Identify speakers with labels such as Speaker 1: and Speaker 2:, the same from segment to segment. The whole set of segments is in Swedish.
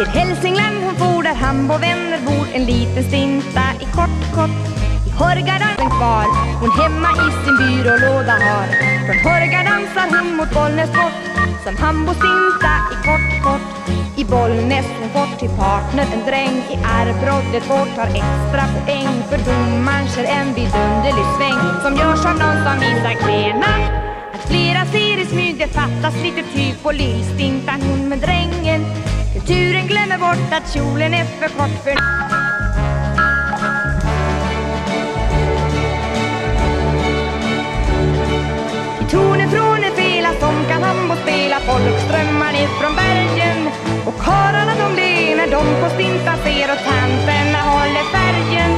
Speaker 1: Till Hälsingland hon for där Hambo vänner bor. En liten stinta i kort kort. I Hårgadansen kvar. Hon hemma i sin byrålåda har. Från Horga dansar hon mot Bollnäs bort. Som Hambo stinta i kort kort. I Bollnäs hon fått till partner en dräng. I arvbrottet vårt tar extra poäng. För domaren kör en vidunderlig sväng. Som görs av någon som visar klena. Att flera ser i smyg, det fattas lite tyg på lillstintan. Hon med dräng Turen glömmer bort att kjolen är för kort för I tonen från en fela som kan hambo spela. Folk strömmar ner från bergen Och karlarna de ler när de på stintan ser Och tanterna håller färgen.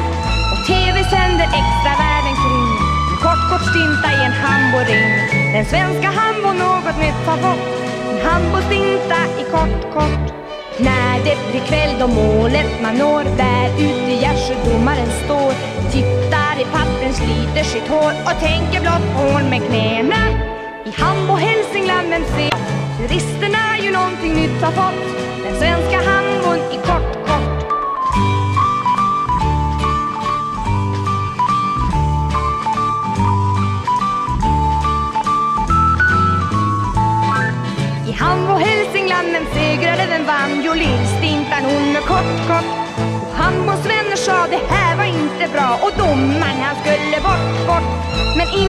Speaker 1: Och tv sänder extra världen kring. En kort kort stinta i en hamboring. Den svenska hambo något nytt har fått. En hambostinta i kort kort det blir kväll då målet man når Där ute i står. Tittar i pappen, sliter sitt hår Och tänker blott på hon med knäna. I Hambo, Hälsingland, men se Turisterna ju någonting nytt har fått. Den svenska hambon i kort, kort. I Hambo, Hälsingland, men segrade den vann Jo, Lill? Hon med Och Hambos sa det här var inte bra. Och domaren han skulle bort, bort. Men